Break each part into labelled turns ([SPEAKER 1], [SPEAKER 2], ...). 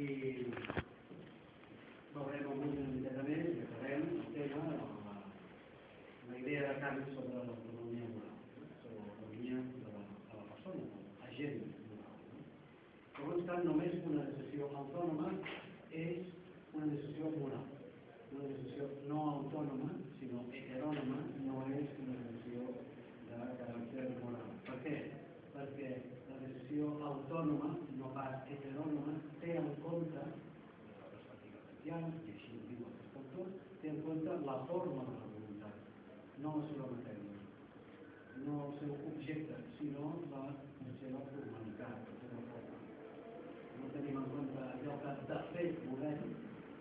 [SPEAKER 1] i veurem avui una miqueta més i acabem el tema, la, la idea de canvi sobre l'autonomia moral, no? sobre l'autonomia de, la, de la persona, de l'agent moral. No? Segons tant, només una decisió autònoma és una decisió moral. Una decisió no autònoma, sinó heterònoma, no és una decisió de caràcter moral. Per què? Perquè la decisió autònoma, no pas heterònoma, té en compte la perspectiva kantiana, i així ho diu aquest autor, té en compte la forma de la voluntat, no la seva matèria, no el seu objecte, sinó la, seva formalitat, la seva forma. No tenim en compte allò que de fet volem,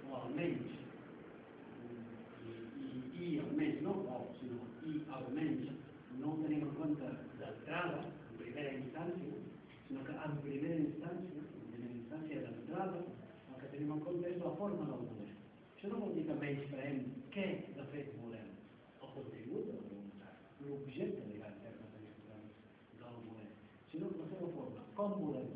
[SPEAKER 1] o almenys, i, i, i almenys, no o, sinó i almenys, no tenim en compte d'entrada, en primera instància, sinó que en primera instància, en primera instància d'entrada, el que tenim en compte és la forma del voler. Això no vol dir que menys creem què de fet volem, el contingut de la voluntat, l'objecte, diguem, en termes del voler, sinó la com volem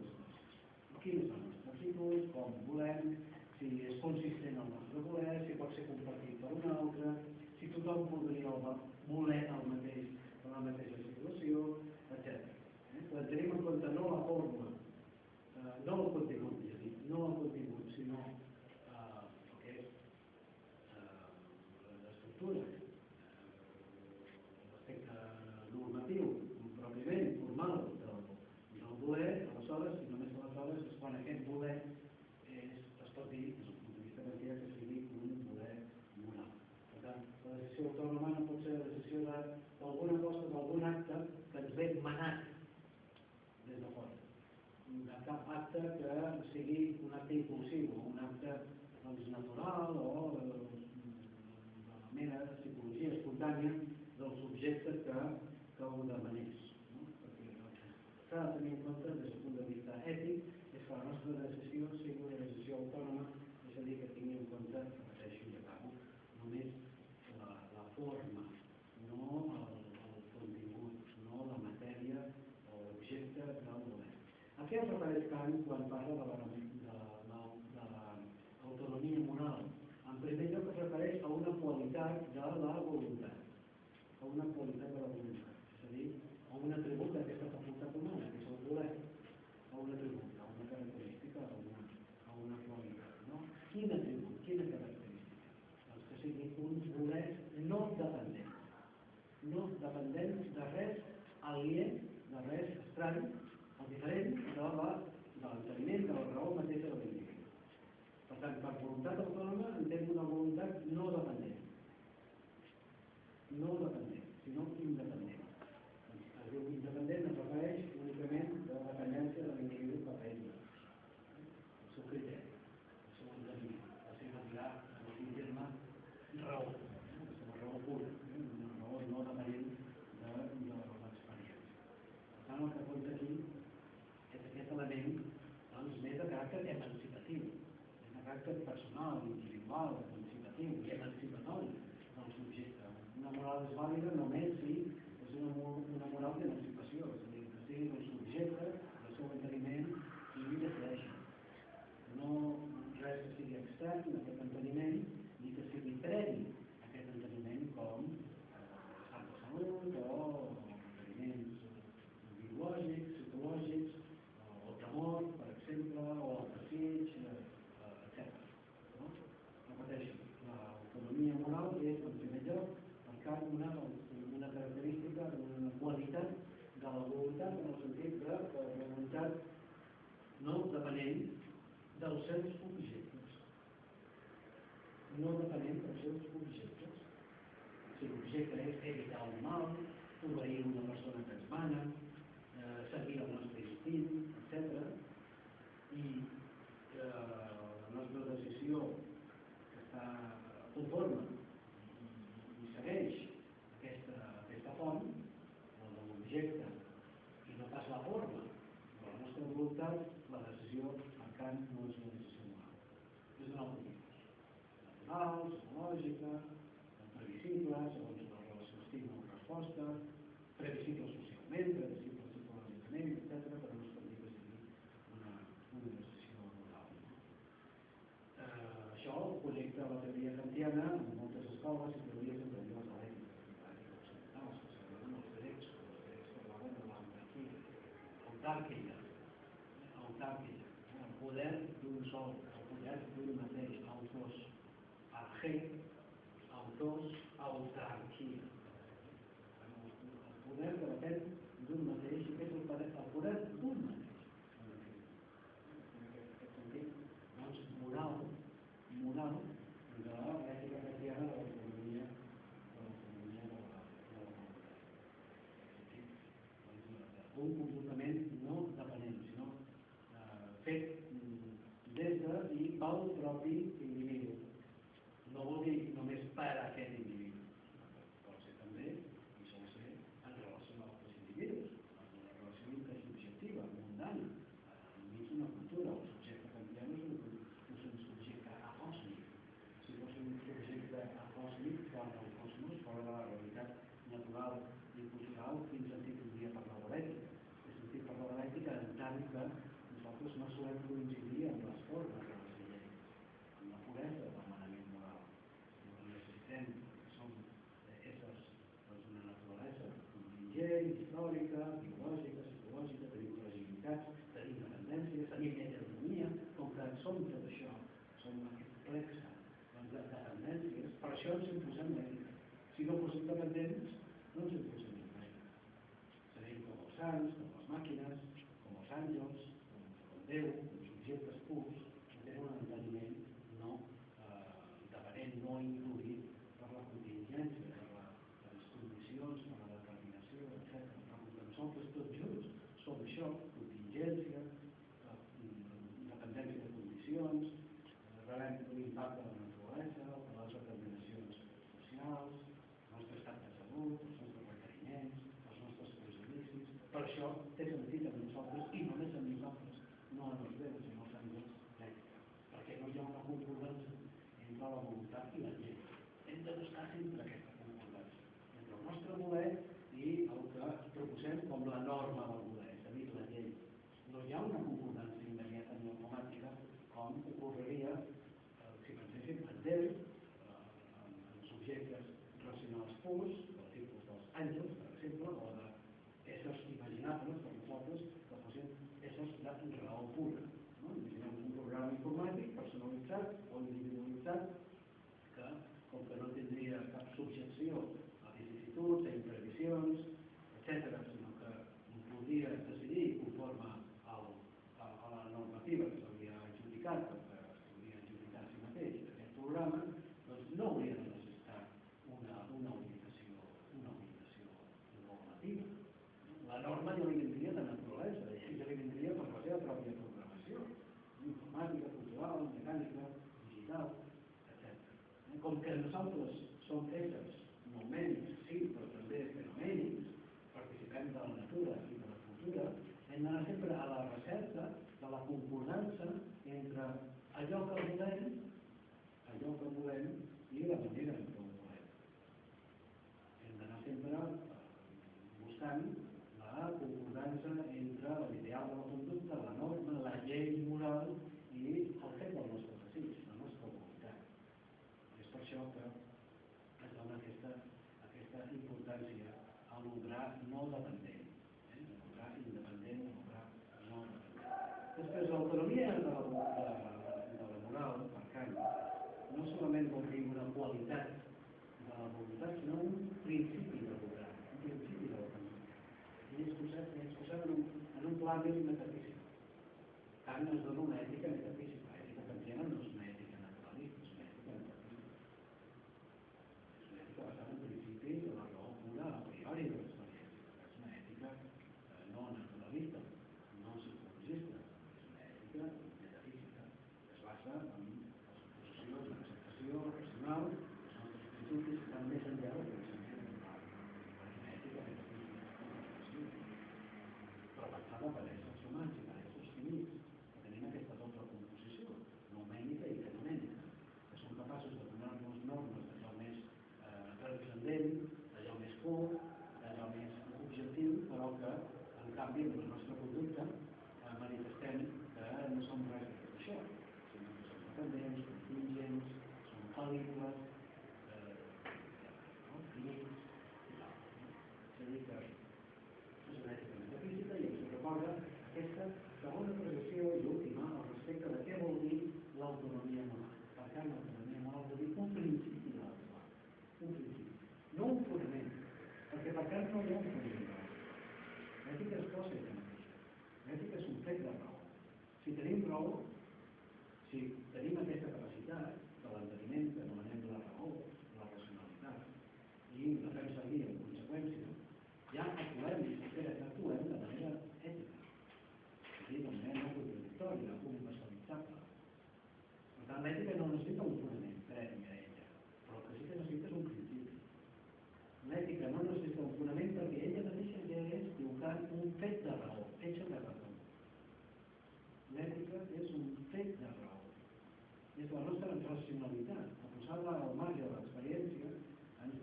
[SPEAKER 1] quin és el nostre tipus, com volem, si és consistent el nostre voler, si pot ser compartit per un altre, si tothom podria voler el mateix la mateixa situació, etc. Eh? Tenim en compte no la forma, eh, no el contingut, és a dir, no el contingut, sinó eh, el que és eh, l'estructura, eh, l'aspecte normatiu, pròpiament, formal del, del voler, aleshores, i només aleshores és quan aquest voler és, es pot dir, des del punt de vista que sigui un voler moral. Per tant, la decisió autònoma no pot ser la decisió d'alguna cosa, d'algun acte que ens ve manat des de fora. De cap acte que sigui un acte impulsiu, o un acte doncs, natural o de la mera psicologia espontània del subjecte que, que ho demanés. No? Perquè s'ha de tenir en compte des del punt de vista ètic és que la nostra decisió sigui una decisió autònoma, és a dir, que tingui en compte, repeteixo i acabo, només la, la forma, no el, el contingut, no la matèria o l'objecte del voler. A què es refereix Kant quan parla de l'autonomia moral? En primer lloc es refereix a una qualitat de la voluntat, a una qualitat de la voluntat, és a dir, a un atribut d'aquesta facultat humana, que és el voler, a un atribut, a una característica, a una, a una qualitat. No? Quin atribut, quina característica? Doncs que sigui un voler no dependent, no dependent de res aliè, de res estrany, el diferent de la de l'enteniment de la raó mateixa de l'individu. Per tant, per voluntat autònoma entenc una voluntat no dependent. No dependent, sinó independent. Es diu independent es refereix únicament de la dependència de l'individu cap a ell el seu criteri, el seu enteniment, la seva mirar, en el terme, raó, la seva raó pura, una raó no dependent de, de l'experiència. Per tant, el que compta aquí és aquest element doncs, més de caràcter emancipatiu, més de caràcter personal, individual, emancipatiu i emancipatori del subjecte. Una moral és vàlida només si és una, una moral d'emancipació, és a dir, que sigui el subjecte del seu enteniment i decideixi. No res que sigui extern d'aquest enteniment ni que sigui previ a aquest enteniment com l'estat de salut o enteniments biològics, psicològics, o el temor, per exemple, o el desig, etc. No? Repeteixo, l'autonomia moral és, en primer lloc, marcar una, una característica, una qualitat de la voluntat en el sentit de la voluntat no depenent dels seus objectes. No depenent dels seus objectes. Si l'objecte és evitar el mal, obeir una persona que ens mana, eh, seguir el nostre instint, etc. I eh, la nostra decisió que està conforme gent històrica, biològica, psicològica, tenim fragilitats, tenim dependències, tenim heteronomia, com que som tot això, som aquest plexe de dependències, per això ens imposem l'ètica. Si no fos independents, no ens imposem l'ètica. Serem com els sants, com les màquines, com els àngels, com, com Déu, ustedes casi no le quedó. मामले में मैं कारण ज़रूर है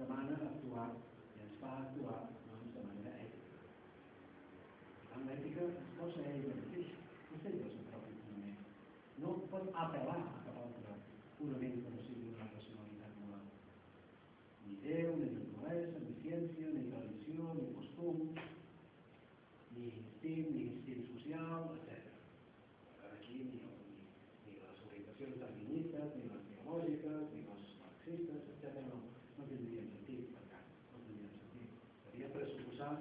[SPEAKER 1] demana actuar i ens fa actuar doncs, de manera ètica. Tant, l'ètica es posa a ella mateixa, no té el seu propi fonament. No pot apel·lar a cap altre fonament que no sigui una racionalitat moral. Ni Déu, ni naturalesa, ni ciència, ni tradició, ni costums, ni instint, ni instint social, etc. Aquí ni, ni, ni les orientacions darwinistes, ni les biològiques, ni les marxistes, etc. No, no tindrien sentit, per tant, no tindrien sentit. Seria pressuposar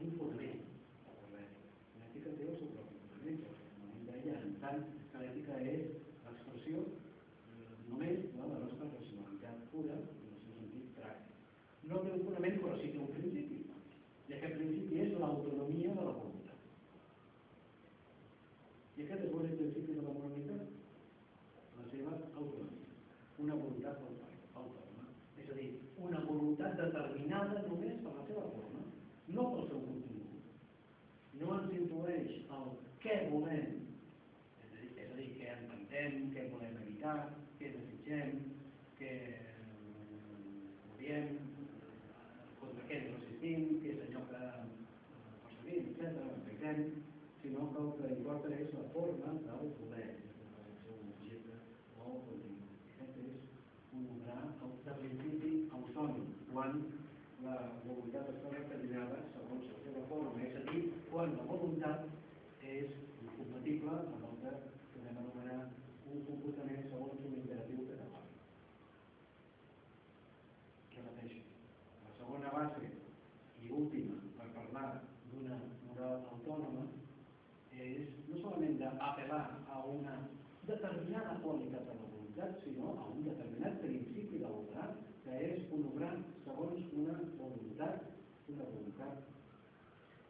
[SPEAKER 1] un fonament per l'ètica. L'ètica té el seu propi fonament, el fonament d'ella, en tant que l'ètica és l'expressió només de la nostra racionalitat pura i el seu sentit pràctic. No té un fonament, però sí que un principi. I aquest principi és l'autonomia de la voluntat. I aquest és l'únic principi de la moralitat, la seva autonomia. Una voluntat autònoma. És a dir, una voluntat determinada només per la seva forma, no pel seu contingut. No ens influeix el què volem, és a dir, és a dir què entenem, què volem evitar, què desitgem, què odiem, contra què ens resistim, què és allò que perseguim, etc., entenguem, sinó que el que importa és la forma del poder, el seu objecte o contingut. Aquest és un gra de principi autònom, quan la voluntat està determinada segons la seva forma, és a dir, quan la voluntat és incompatible amb el que podem anomenar un comportament segons un imperatiu categòric. Repeteixo, la segona base i última per parlar d'una moral autònoma és no solament d'apel·lar a una determinada qualitat de la voluntat, sinó a un determinat principi de l'obrar, que és un obrar segons una voluntat, una voluntat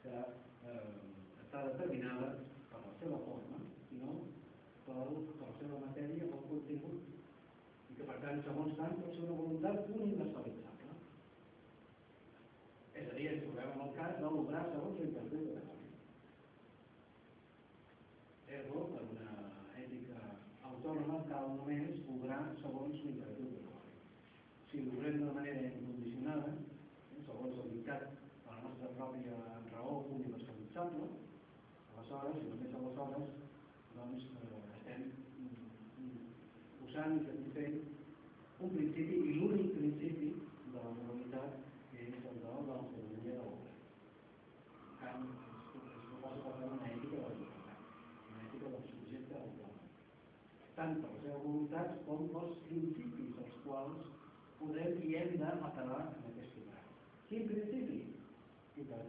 [SPEAKER 1] que eh, està determinada per la seva forma, sinó per, per la seva matèria, pel contingut, i que per tant, segons tant, pot ser una voluntat universalitzable. És a dir, ens trobem en el cas de l'obrar segons l'interpret de Ergo, per una ètica autònoma, cal només obrar segons l'imperatiu categòric. L'obrem de manera incondicionada, eh, segons el dictat de la nostra pròpia raó universalitzable, aleshores, i només aleshores, doncs eh, estem usant i satisfent un principi i l'únic principi de la moralitat que és el de l'autonomia de l'obra. Kant es proposa per tant una ètica de la una ètica del subjecte autònom, tant per les seves voluntats com pels principis podem i hem d'apel·lar en aquest obrar. Quin principi? De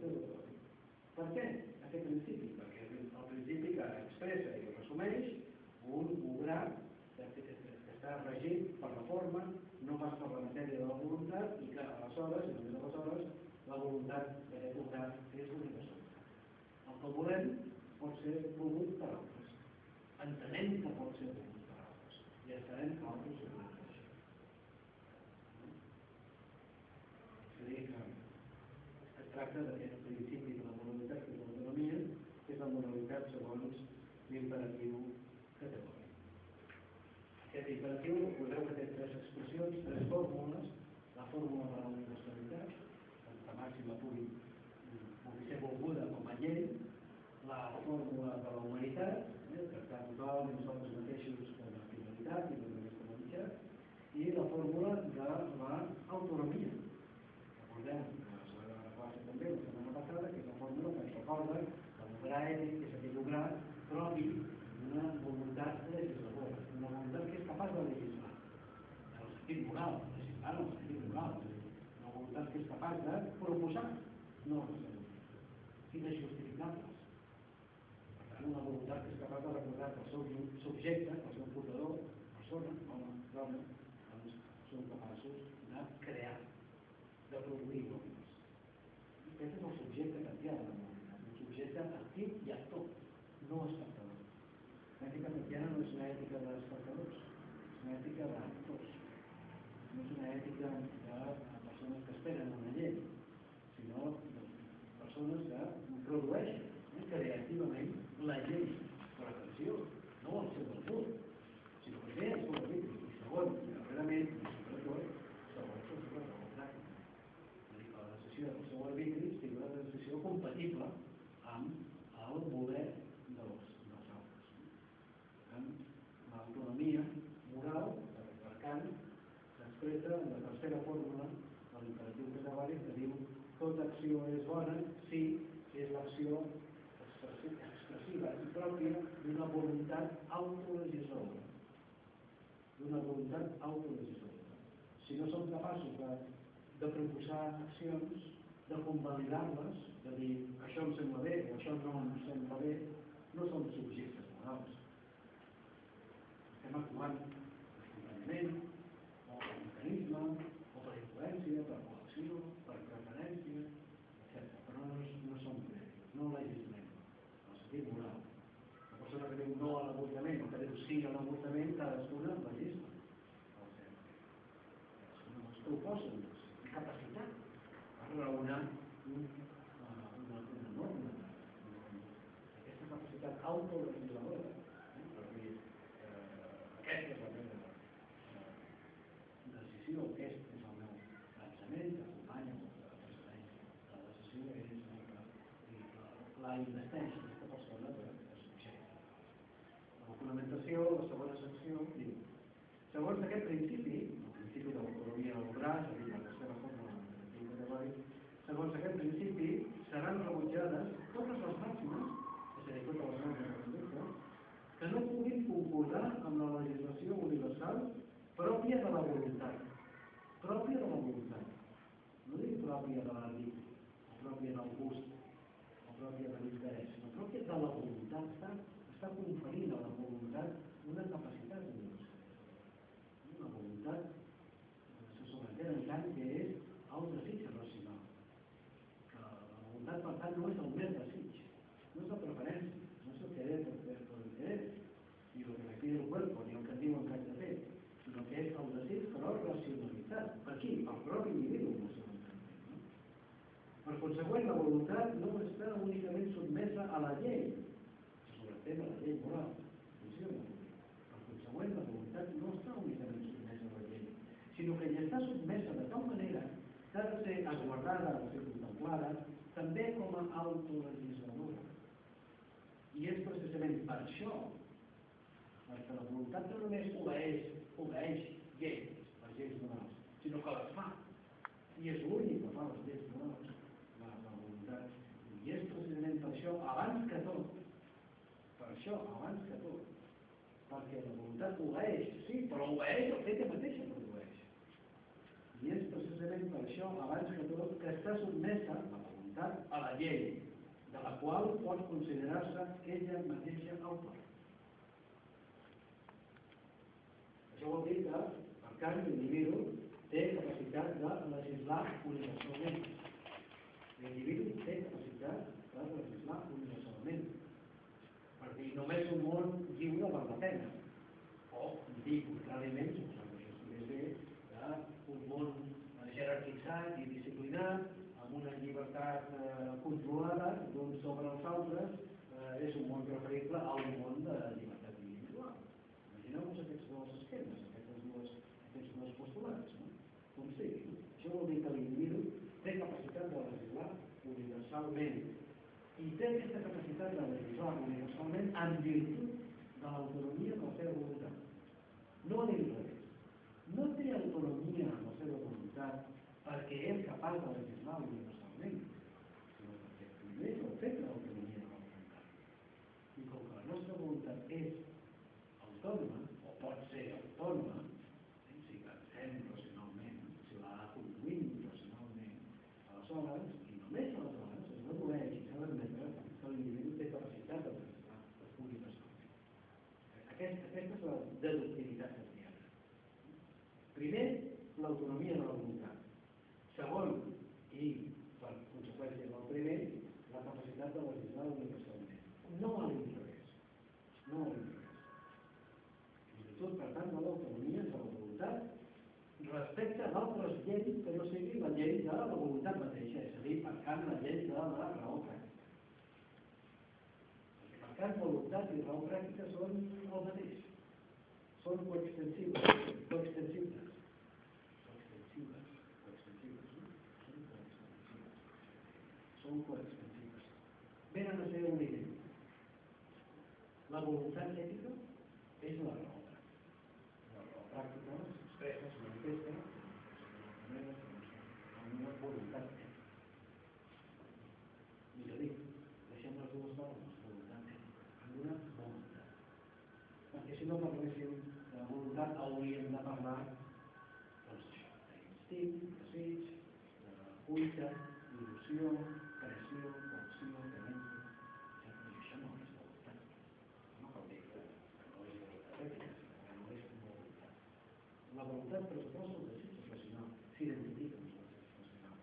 [SPEAKER 1] Per què aquest principi? Perquè és el principi que expressa i resumeix un obrar que està regit per la forma, no pas per la matèria de la voluntat i que aleshores, i només aleshores, la voluntat d'aquest obrar és universalitat. El que volem pot ser volgut per altres. Entenem que pot ser volgut per altres. I entenem que altres volen així. És a dir, tracta d'aquest principi de la moralitat que és l'autonomia, és la moralitat segons l'imperatiu categòric. Aquest imperatiu, recordeu que té tres expressions, tres fórmules, la fórmula de la universalitat, que màxima pugui, pugui ser volguda com a llei, la fórmula de la humanitat, eh, tractar tothom i nosaltres mateixos com a finalitat i no només com a mitjà, i la fórmula moral, legislar en el sentit moral, és a dir, una voluntat que és capaç de proposar justificar-les. Per tant, una voluntat que és capaç de recordar que el seu subjecte, el seu portador, persona, home, dona, doncs són capaços de crear, de produir normes. Aquest és el subjecte kantià de la moralitat, un subjecte actiu i actor, no espectador. L'ètica kantiana no és una ètica d'espectadors, és una ètica d'actors. No és una ètica de persones que esperen una llei, sinó de persones que produeixen eh, creativament la llei. Però atenció, no el seu autor, sinó que el seu arbitri. I segon, i darrerament, i sobretot, segon, el seu raó pràctica. És a dir, que la decisió del seu arbitri sigui una decisió compatible amb el voler dels, dels altres. Per tant, l'autonomia moral, per, Kant, s'expressa en la tercera fórmula de l'imperatiu categòric que diu tota acció és bona si és l'acció pròpia d'una voluntat autolegisladora. D'una voluntat autolegisladora. Si no som capaços de, de proposar accions, de convalidar-les, de dir això em sembla bé o això no em sembla bé, no som subjectes morals. Estem actuant espontaníament, o per mecanisme, o per influència, per coacció, per preferència, etc. Però no, no som polítics, no legislem, en el sentit moral. La persona que diu no a l'avortament o que diu sí a l'avortament, cadascuna legisla. O sigui, cadascuna es proposa una capacitat per raonar un, uh, una, una norma. Aquesta capacitat autolegisladora, eh, per dir, eh, aquesta és la meva eh, decisió, aquest és el meu pensament, que acompanya la precedència. La decisió és la que la, la investeix aquesta persona de, de subjecte. La fonamentació, la segona secció, diu Segons aquest principi, el principi de l'economia del braç, dir, la tercera forma del categòric, segons aquest principi seran rebutjades totes les màximes, és a dir, totes les normes de conducta, que no puguin concordar amb la legislació universal pròpia de la voluntat. Pròpia de la voluntat. No dic pròpia de l'arbitri, o pròpia del gust, o pròpia de l'interès, sinó pròpia de la voluntat. Està, està conferint a la voluntat una capacitat universal. Una voluntat, se sobreentén en tant que és el desig racional. Que la voluntat, per tant, no és el mer desig, no és la preferència, no és el querer per, per, per interès, ni el que me pide el cuerpo, ni el que et diuen que haig de fer, sinó que és el desig però racionalitzat. Per qui? Pel propi individu, no sé no? Per consegüent, la voluntat no està únicament sotmesa a la llei, se a la llei moral, funciona. Per consegüent, la voluntat no està únicament sotmesa a la llei, sinó que hi està sotmesa de tal manera que ha de ser esguardada, ha de ser contemplada, també com a autolegisladora. I és precisament per això perquè la voluntat no només obeeix, obeeix lleis, les lleis morals, sinó que les fa. I és l'únic que fa les lleis morals, la, la voluntat. I és precisament per això, abans que tot, per això, abans que tot, perquè la voluntat obeeix, sí, però obeeix el fet que mateixa produeix. I és precisament per això, abans que tot, que està sotmesa la voluntat a la llei, de la qual pot considerar-se ella mateixa autor. Això vol dir que, per tant, l'individu té capacitat de legislar universalment. L'individu té capacitat de legislar universalment. Per dir, només un món lliure val la pena. O, dir contràriament, us sembla que bé, un món jerarquitzat i disciplinat, amb una llibertat eh, controlada d'uns sobre els altres, eh, és un món preferible a un món de llibertat individual. Imagineu-vos aquests dos esquemes, aquests dos, aquests dos postulats, no? com sigui. Això vol dir que l'individu té capacitat de legislar universalment i té aquesta capacitat de legislar universalment en virtut de l'autonomia de la seva voluntat. No a l'inrevés. No té autonomia en la seva voluntat perquè és capaç de legislar universalment, la voluntat mateixa, és a dir, marcant la llei de la raó pràctica. Perquè marcant voluntat i raó pràctica són el mateix. Són coextensibles, coextensibles. Són coextensives. Venen a ser un idea. La voluntat ètica la voluntat pressuposa el desig professional, s'identifica amb el desig professional.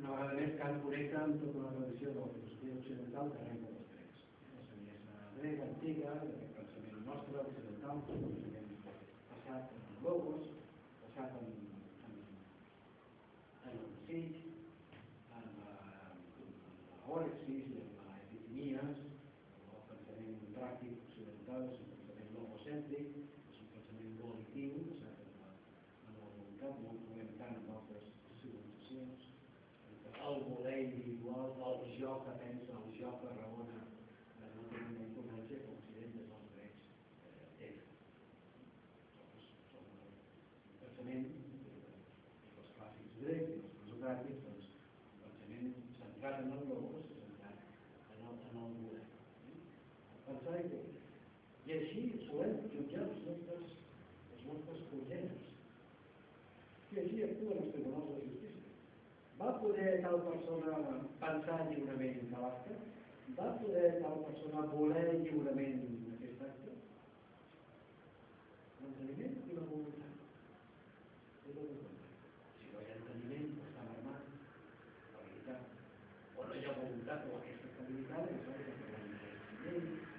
[SPEAKER 1] Una vegada més, Kant connecta amb tota una tradició de la filosofia occidental que arrenca després. La saviesa grega, antiga, el pensament nostre, occidental, el pensament passat amb Logos, passat amb tal persona persoană pensa lliurement de l'acte? Va poder tal persona voler lliurement aquest acte? L'enteniment i la voluntat. Si no hi ha enteniment, doncs està armat, habilitat. O no hi ha voluntat o aquesta estabilitat, és el que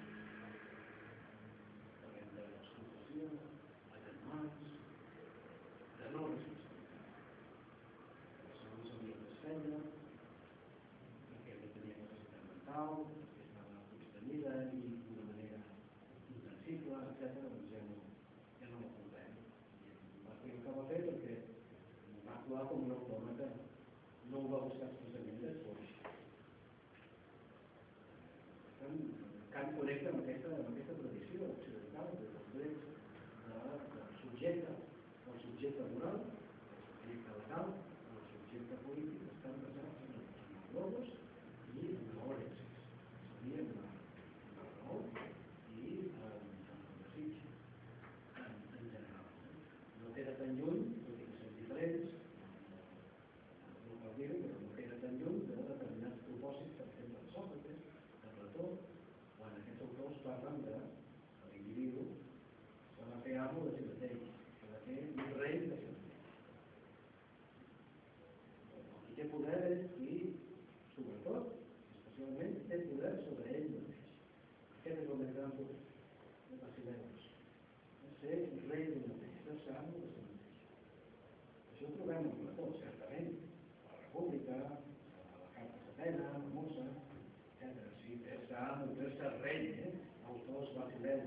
[SPEAKER 1] Helena, Musa, etc. Sí, esta amo, esta reina, ¿eh? autors basileus,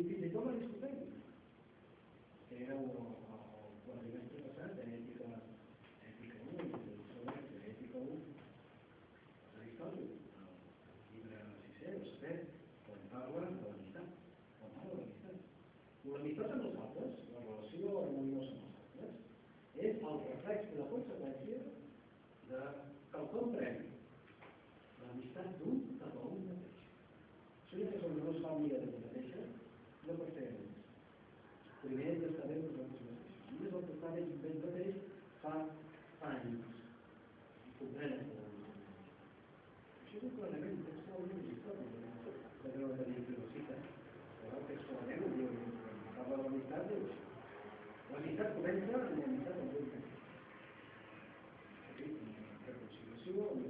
[SPEAKER 1] I, i fins i tot la discutem. Que era un, el quadrimestre passat d'ètica ètica 1 i sobre ètica 1 d'Aristòtil, el llibre sisè o setè, quan parla de l'amistat. Quan parla de l'amistat. L'amistat amb els altres, la relació harmoniosa amb els altres, és el reflex i la conseqüència de quelcom previ. L'amistat d'un cap a un mateix. Si una persona no es fa amiga de si mateixa, no pot fer amics. Primer hem d'estar bé amb nosaltres mateixos. I és el que està bé amb ells mateix fa, fa anys. I comprenen que això és un clarament textualment històric, de no tenir que ho cita. Però textualment ho diu, quan parla de l'amistat, diu això. L'amistat comença amb l'amistat amb un mateix. Reconciliació, amb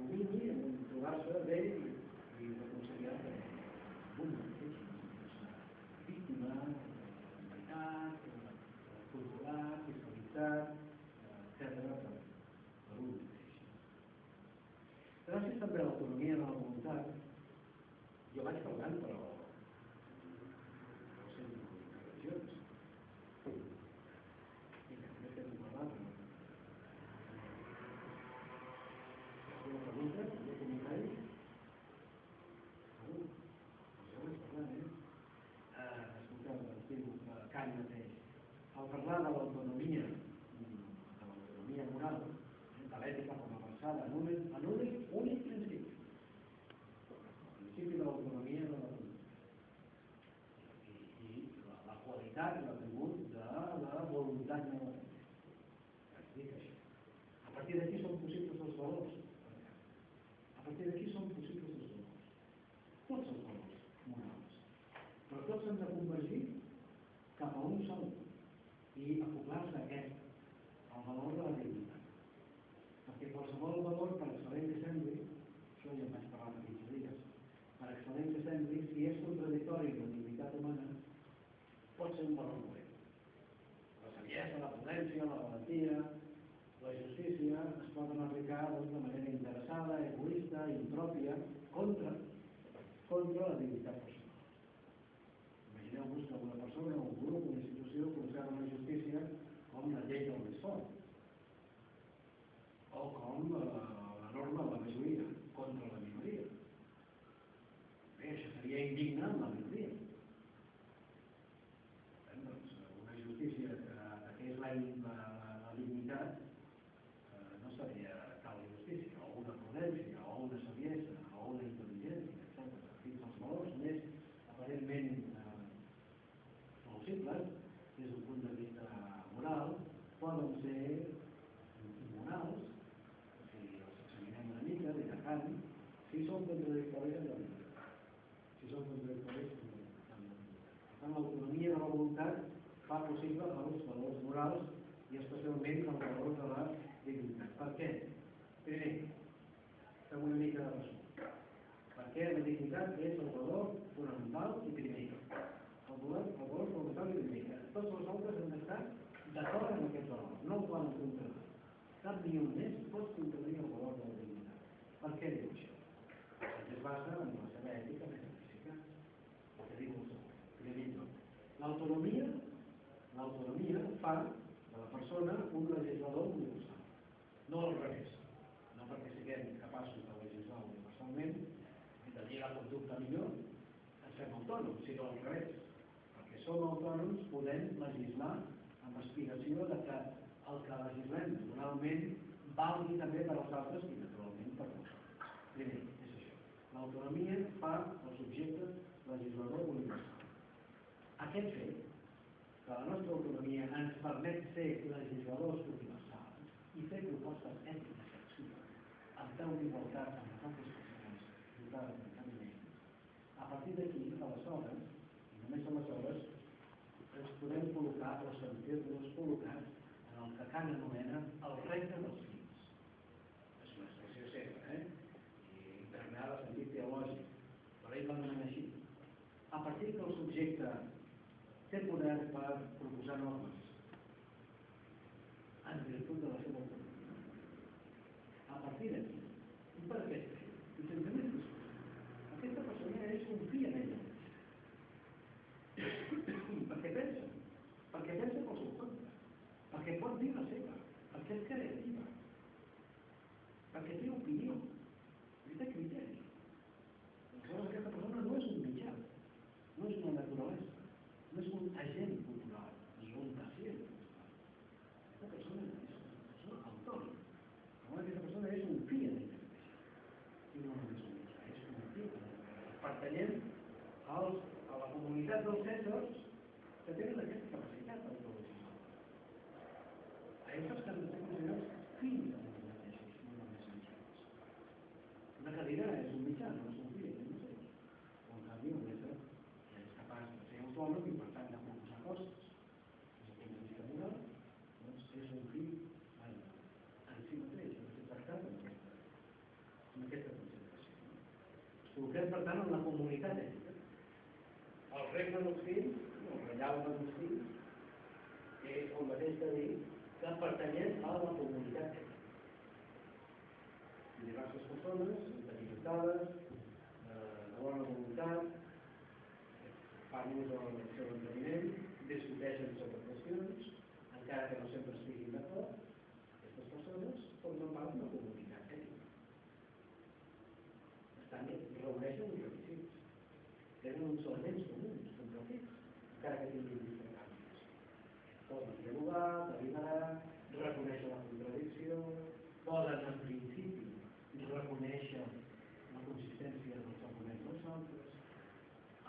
[SPEAKER 1] domini, amb trobar-se bé i, i reconciliar-se amb un mateix, víctima, humanitat, controlar, fiscalitat, etc. per, per un mateix. Gràcies també a l'autonomia de la voluntat, jo vaig parlant, però no sé, intervencions. Vinga, no estem parlant, no? Alguna pregunta? Algun comentari? Segur? Doncs jo vaig parlant, eh? Eh, escolteu, doncs diu eh, Kant mateix. Al parlar de l'autonomia, mm, de l'autonomia moral, eh, de l'ètica com a basada en un, en un únic principi. El principi de l'autonomia de la voluntat. I, i la, la qualitat i l'atribut de la voluntat no es dic això. A partir d'aquí són possibles els valors. A partir d'aquí són possibles els valors. Tots els valors morals. Però tots han de convergir cap a un sol i acoplar-se a aquest, al valor de la dignitat. Perquè qualsevol valor, per excel·lent que sembli, això ja vaig parlar fa 15 dies, per excel·lent que sembli, si és contradictori amb la dignitat humana, pot ser un valor dolent. La saviesa, la prudència, la valentia, la justícia es poden aplicar de manera interessada, egoista, impròpia, contra, contra la dignitat personal. Imagineu-vos que una persona, un grup, una institució conserva una justícia com la llei del més fort o com eh, la norma de la majoria contra la minoria. Bé, això seria indigne amb la minoria. Per tant, doncs, una justícia que ataqués la, la, la, la dignitat eh, no seria tal justícia, o una prudència, o una saviesa, o una intel·ligència, etc. Fins als valors més aparentment eh, plausibles, des d'un punt de vista moral, poden ser immorals, si els examinem una mica, de Kant, si són contradictoris amb la dignitat. Si són contradictoris amb la dignitat. Per tant, l'autonomia de la voluntat fa possible els valors morals i especialment el valor de la dignitat. Per què? Primer, fem una mica de resum. Perquè la dignitat és el valor fonamental i primer. El valor, el valor fonamental i primer. Tots els altres han d'estar d'acord amb aquest valor, no el poden contradir. Cap ni un més pot contradir el valor de la dignitat. Per què diu això? Perquè es basa en la seva ètica metafísica. Que diu el. Primer lloc, l'autonomia l'autonomia fa de la persona un legislador universal. No al revés. No perquè siguem capaços de legislar universalment i de dir la conducta millor, ens fem autònoms, sinó al revés. Perquè som autònoms, podem legislar amb aspiració de que el que legislem naturalment valgui també per als altres i naturalment per nosaltres. Primer, és això. L'autonomia fa el subjecte legislador universal. Aquest fet, que la nostra autonomia ens permet ser legisladors universals i fer propostes ètiques amb peu d'igualtat amb les altres persones d'enteniment, a partir d'aquí, aleshores, i només aleshores, podem col·locar o sentir-nos col·locats en el que Kant anomena el regne dels fins. És una expressió seva, eh? I internada en sentit teològic, però ell l'anomena així. A partir que el subjecte té poder per proposar normes en virtut de la seva autonomia. A partir d'aquí, i per què? I sense més discussió. Aquesta persona ell confia en ella mateixa. perquè pot dir la seva, perquè és creativa, perquè té opinió, i té criteri. Aleshores aquesta persona no és un mitjà, no és una naturalesa, no és un agent cultural, és un pacient. Aquesta persona és una persona autònoma. Llavors aquesta persona és un fill en ella mateixa. I no només un mitjà, és un fill en ella Pertanyent als, a la comunitat dels éssers que tenen aquesta capacitat d'autolegisladora. A ells que han de ser considerats fills en ells mateixos, no només mitjans. Una cadira és un mitjà, no és un fill en ell mateix. O en canvi, un ésser que és capaç de ser autònom i per tant de proposar coses. Des del punt de vista moral, doncs és un fill en, en si mateix, ha de ser tractat amb aquesta, amb aquesta consideració. No? Ens col·loquem, per tant, en la comunitat ètica. Regne dels fills, el reialme dels fills, és el mateix que dir que pertanyent a la comunitat. I diverses persones, experimentades, eh, de bona voluntat, fan ús del seu enteniment, discuteixen sobre qüestions, encara que no sempre estiguin d'acord, aquestes persones formen part d'una comunitat ètica. Estan, reuneixen tenen uns elements comuns, compartits, encara que tinguin discrepàncies. Poden dialogar, deliberar, reconèixer la contradicció, poden en principi reconèixer la consistència dels arguments dels altres,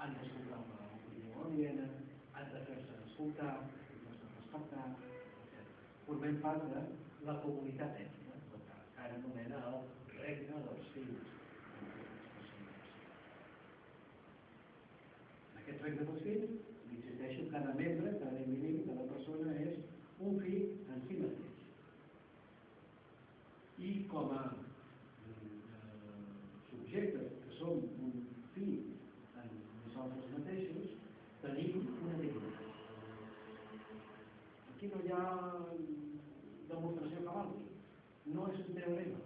[SPEAKER 1] han d'escoltar l'opinió aliena, han de fer-se escoltar, fer-se respectar, etc. Formem part de la comunitat ètica, que ara anomena el regne dels fills. En aquest regne dels fills, insisteixo, cada membre, cada individu, cada persona és un fill en si mateix. I com a eh, subjectes que som un fill en nosaltres mateixos, tenim una dignitat. Aquí no hi ha demostració que valgui. No és un teorema.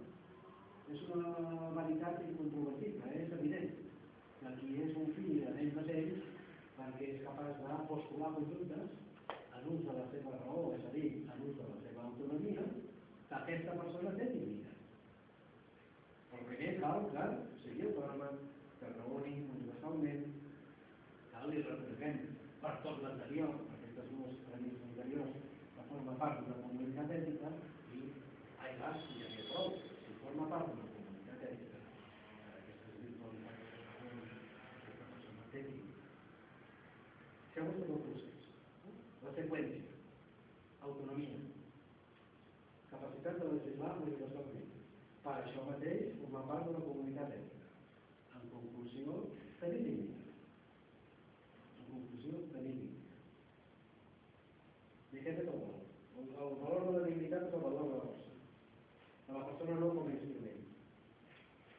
[SPEAKER 1] És una veritat incontrovertible, és evident que qui és un fill en ell mateix perquè és de postular conjuntes en ús de la seva raó, és a dir, en ús de la seva autonomia, que aquesta persona té dignitat. Però primer cal que sigui autònoma, que raoni universalment, que li representem per tot l'anterior, per aquestes dues premisses anteriors, que forma part d'una comunitat ètica, i ai las, ja n'hi ha prou, si forma part d'una comunitat ètica, aquestes virtualitats aquesta persona té dignitat. Això és tot el procés. La seqüència, autonomia, capacitat de legislar universalment. Per això part d'una comunitat ètica. En conclusió, tenir dignitat. En conclusió, tenir dignitat. I aquest és el valor. El, el valor de la dignitat és el valor de la persona. De la persona no com a instrument,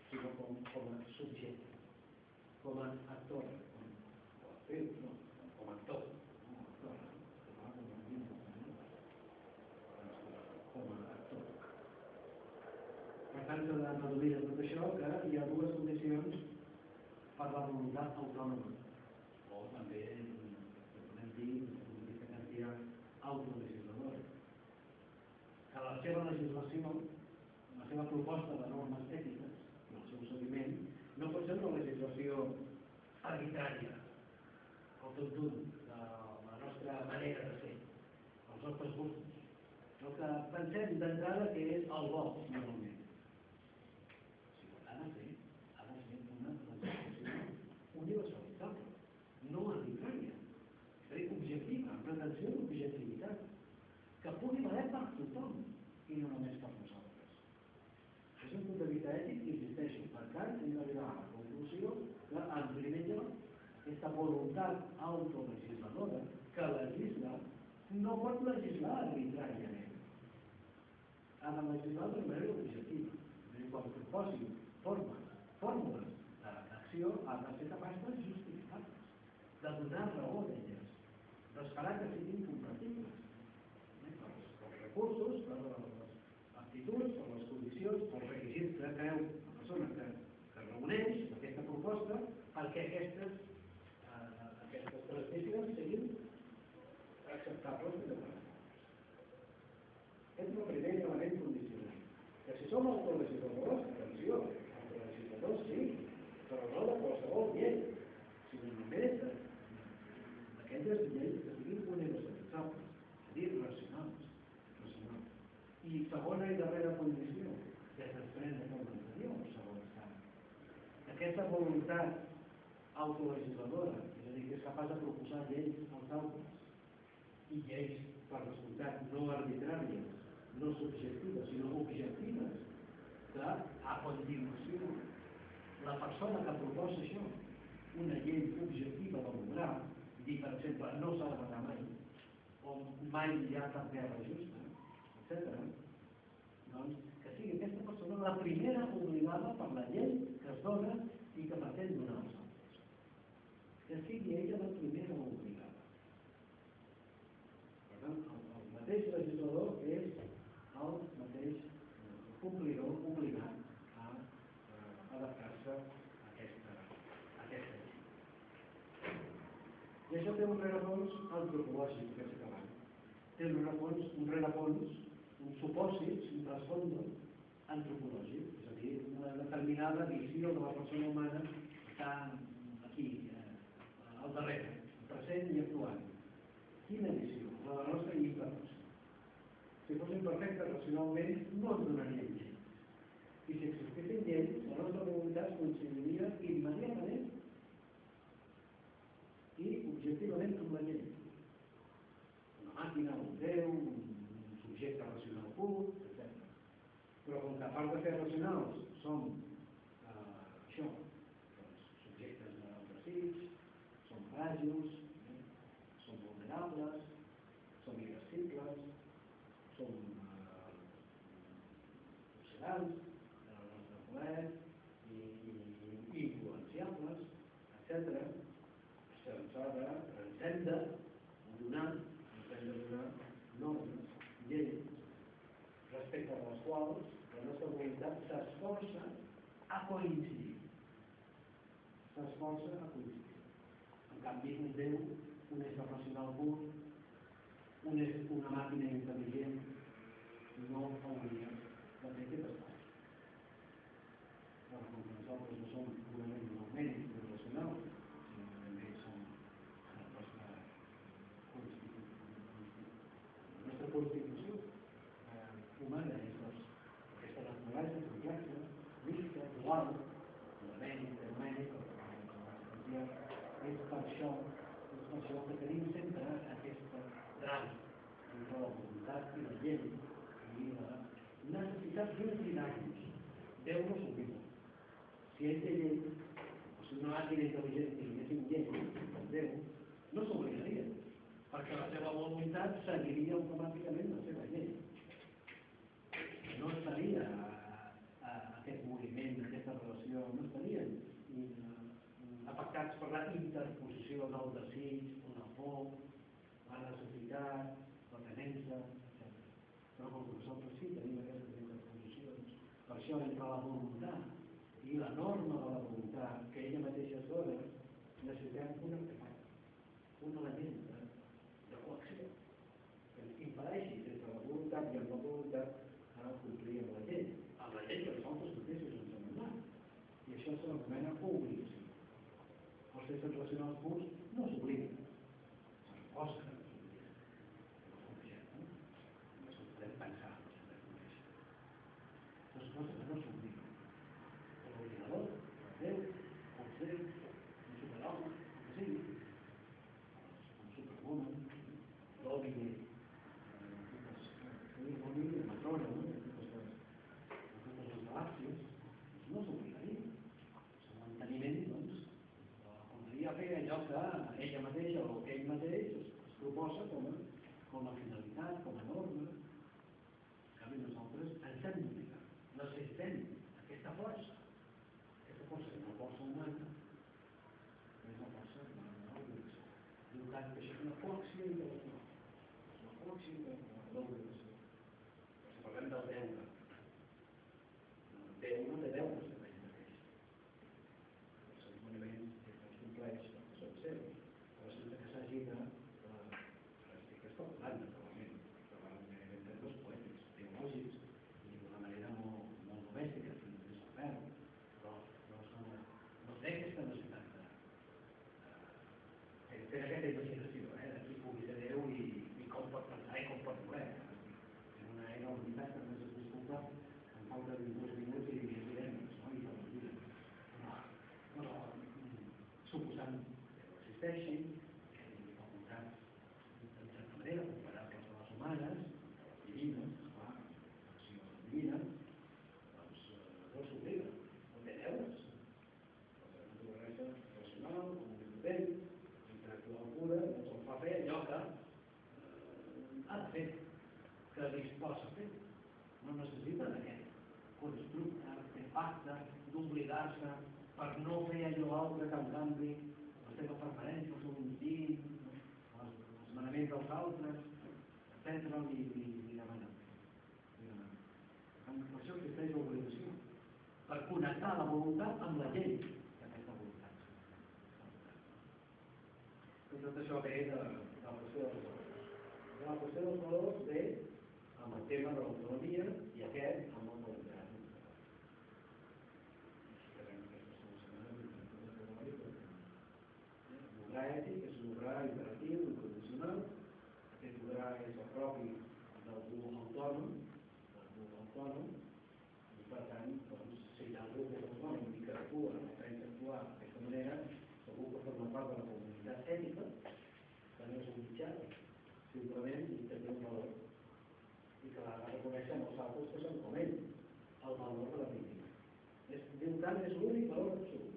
[SPEAKER 1] sinó com, com a subjecte, com a actor, com, com a actriu, no, com a actor, com a actor, com a com a actor. Per tant, s'ha de reduir de tot això que hi ha dues condicions per la voluntat autònoma, o també, que podem dir, des del punt de vista kantià, autolegisladora. Que la seva legislació, la seva proposta de normes ètiques, i el seu seguiment, no pot ser una legislació arbitrària, o tot d'un, de la nostra manera de ser, els nostres gustos, el que pensem d'entrada que és el bo, normalment. Si ho ha de ser, ha de ser una legislació universalitzable, no arbitrària, és a dir, objectiva, amb pretensió d'objectivitat, que pugui valer per tothom i no només per nosaltres. Des d'un punt de vista ètic, insisteixo, per tant, hem d'arribar a la conclusió que, en primer lloc, aquesta voluntat autolegisladora que legisla no pot legislar arbitràriament. Ha de legislar d'una manera objectiva. És a dir, quan proposi formes, fórmules d'acció, ha de ser capaç de justificar-les, de donar raó d'elles, d'esperar que siguin compatibles. Eh? Els, els recursos, per les aptituds, per les condicions, pels requisits que creu la persona que, que reuneix aquesta proposta perquè aquestes, eh, aquestes transmissions siguin acceptables i demanables. primer element condicionant. Que si som autolegisladors, atenció, autolegisladors sí, però no de qualsevol llei, sinó només d'aquelles lleis que siguin universalitzables, és a dir, racionals. racionals. I segona i darrera condició, que es desprèn de com anterior, segons Kant. Aquesta voluntat autolegisladora, és a dir, que és capaç de proposar lleis als altres, i lleis, per descomptat, no arbitràries, no subjectives, sinó objectives, que a continuació la persona que proposa això, una llei objectiva de moral, dir, per exemple, no s'ha de matar mai, o mai hi ha cap guerra justa, etc., doncs que sigui aquesta persona la primera obligada per la llei que es dona i que pretén donar als altres. Que sigui ella la primera obligada tant, el, el mateix legislador és el mateix complidor obligat a, a adaptar-se a aquesta, a aquesta llei. I això un rerefons antropològic, que és acabant. Té un rerefons, un rerefons, un supòsit, un trasfondo antropològic, és a dir, una determinada visió de la persona humana està aquí, eh, al darrere, present i actuant. Quina visió? la de la nostra imperfecció. Si fos imperfecte racionalment, no ens donaria lleis. I si existissin lleis, la nostra voluntat coincidiria immediatament i objectivament amb la llei. Una màquina, un déu, un subjecte racional pur, etc. Però com que a part de ser racionals som eh, això, doncs, subjectes del desig, som fràgils, eh, som vulnerables, som irascibles, som eh, obsedants del nostre poder i, i, i influenciables, etc. Ens, ha de, ens hem de donar, ens hem de donar normes, lleis, quals la nostra voluntat s'esforça a coincidir. S'esforça a coincidir. En canvi, un Déu, un ésser racional pur, una, una màquina intel·ligent no hauria de fer aquest espai. Però com que nosaltres no som purament numèrics i racionals, sinó que també som la nostra constitució, la nostra constitució eh, humana és doncs, aquesta naturalesa complexa, mística, dual, elemènic, fenomènic, és per això, és per això que tenim sempre aquesta tram entre la voluntat i la llei i la necessitat d'ordinarios. Déu no s'oblida. Si ell té llei, o si una màquina intel·ligent tinguéssim llei, com Déu, no s'oblidaria, perquè la seva voluntat seguiria automàticament la seva llei. No estaria a, a, aquest moviment, aquesta relació, no estarien afectats per la interposició del desig, una por, la necessitat, la tenença, etc. Però com que nosaltres sí tenim això entre la voluntat i la norma de la voluntat que ella mateixa es dona, necessitem un artefacte, un element de, de coacció que impedeixi entre la voluntat i amb la voluntat a complir amb la llei, amb la llei que nosaltres mateixos ens hem donat. I això s'anomena obligació. Els éssers racionals purs no s'obliden, canvi la seva permanència, el seu instint, els, els manaments dels altres, etc. li, li, li demanen. Per això existeix l'obligació, per connectar la voluntat amb la llei d'aquesta voluntat. I tot això ve de, de la qüestió dels valors. De la qüestió dels valors ve amb el tema de l'autonomia i aquest amb el voluntat. L'obrar ètic és un obrar imperatiu, incondicional. És el propi d'algú autònom, d'algú autònom, i per tant, doncs, si hi ha algú que és autònom i que actua, o pensa actuar d'aquesta manera, segur que forma part de la comunitat ètica, que no és un mitjà, simplement i que té un valor i que ha de reconèixer amb els altres que són com ell, el valor de la dignitat. És, diu tant, és l'únic valor absolut.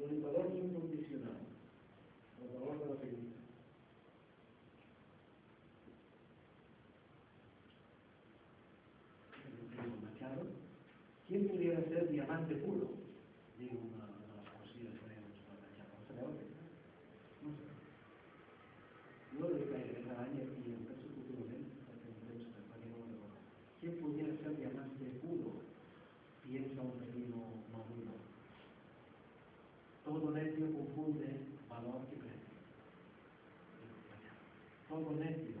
[SPEAKER 1] L'únic valor incondicional. El valor de la dignitat. Machado, ¿quién pudiera ser diamante puro? Digo una de las poesías breves de Machado. ¿Sabeu què? No sé. Jo li gairebé cada any i em penso futurament perquè em penso que perquè no ho recordo. ¿Quién pudiera ser diamante puro? Piensa un pequeño maduro. Todo necio confunde valor y precio. Todo necio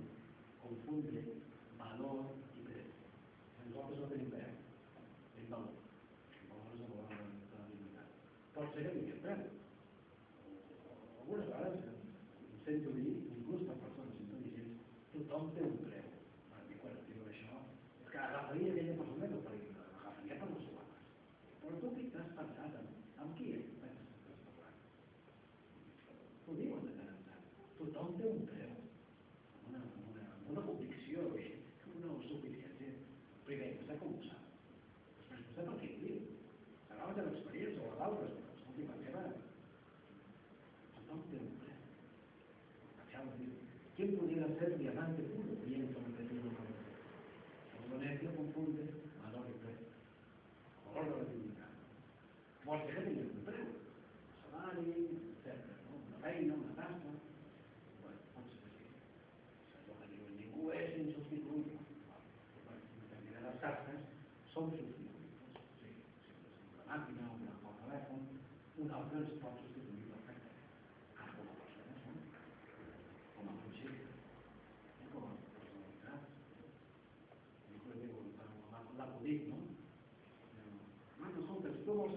[SPEAKER 1] confunde valor i precio. Nosaltres no tenim preu, tenim valor. El valor és el valor de la dignitat. Pot ser que tinguem preu. Algunes vegades em sento dir, inclús per persones intel·ligents, tothom té un preu. Dic, quan diu això, és que agafaria aquella persona que faria, agafaria per les suaves. Però tu què t'has pensat en, amb qui és? penses que estàs parlant? Ho diuen de tant en tant. Tothom té un preu. Amb una, amb una, amb una convicció, eh? amb una suficiència. Primer, vostè com ho sap? Després, vostè per què ho diu? Serà la teva experiència o la d'altres, però escolti, per què va? Tothom té un preu. Machado diu, ¿quién pudiera ser diamante puro? Piensa un pequeño valor. Todo necio confunde valor y precio. Valor de la dignitat. Vol ser que tinguem un preu. Un salari, etc. No? Una feina, una tasca. Bueno, pot ser que sí. Allò que diuen, ningú és insubstituïble. Bueno, determinades tasques són substituïbles. Sí, si és una màquina, un agafar el telèfon, un altre ens pot substituir perfectament. Ara com a persones, no? Com a projecte, i com a personalitat. Jo crec que l'acudit, no? Home, escolta, si tu vols